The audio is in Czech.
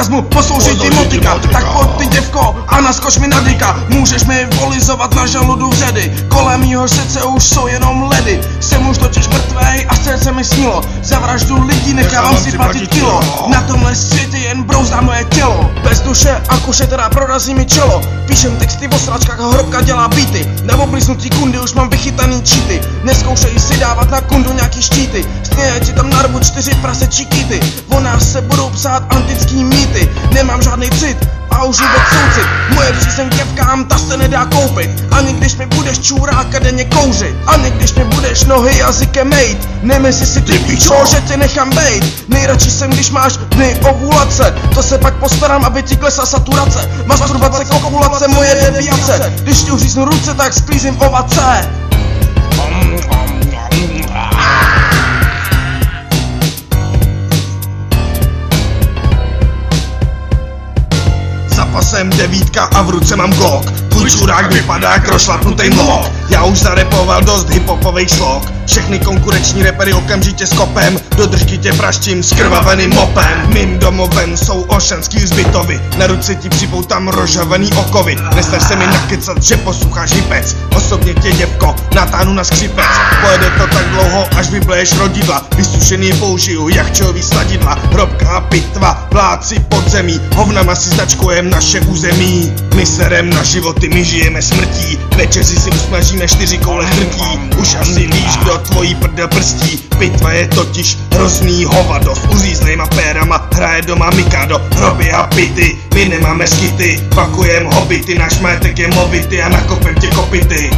козму, послушайте мультика Так вот ты děvko a naskoč mi na dika Můžeš mi volizovat na žaludu vředy Kolem mýho srdce už jsou jenom ledy. Jsem už totiž mrtvej a srdce mi snilo Za vraždu lidí nechávám si platit kilo. Na tomhle světě jen brouzdá moje tělo. Bez duše a kuše teda prorazí mi čelo. Píšem texty o sračkách a hrobka dělá beaty. Na oblíznutí kundy už mám vychytaný cheaty Neskoušej si dávat na kundu nějaký štíty. Sněje ti tam narvu čtyři prasečí kity O nás se budou psát antický mýty. Nemám žádný cit už vůbec soucit Moje přízeň děvkám, ta se nedá koupit. Ani když mi budeš čůráka denně kouřit Ani když mi budeš nohy jazykem mejt. Nemyslí si ty pičo, že tě nechám bejt. Nejradši jsem, když máš dny ovulace. To se pak postarám, aby ti klesla saturace. Masturbace, kopulace, moje deviace. Když ti uříznu ruce, tak sklízím ovace Zapasem devítka a v ruce mám glock. Tvůj čurák vypadá jak rozšlapnutý mlok Já už zarepoval dost hiphopových slok všechny konkurenční repery okamžitě s kopem Do držky tě praštím s krvaveným mopem. Mým domovem jsou ošenský zbytovy. Na ruce ti připoutám rožavený okovy. Nestaž se mi nakecat, že posloucháš hypec Osobně tě děvko, natáhnu na skřipec. Pojede to tak dlouho, až vybleješ rodidla. Vysušený použiju jachčový sladidla. Hrobka a pitva, vládci podzemí. Hovnama si začkujem naše území. My serem na životy, my žijeme smrtí. Večeři si usmažíme čtyři koule hrtí Už asi víš, kdo tvojí prdel prstí. Pitva je totiž hrozný hovado. S uříznejma pérama hraje doma Mikado. Hroby a pity, my nemáme skity. Pakujem hobity, náš majetek je movity A nakopem tě kopity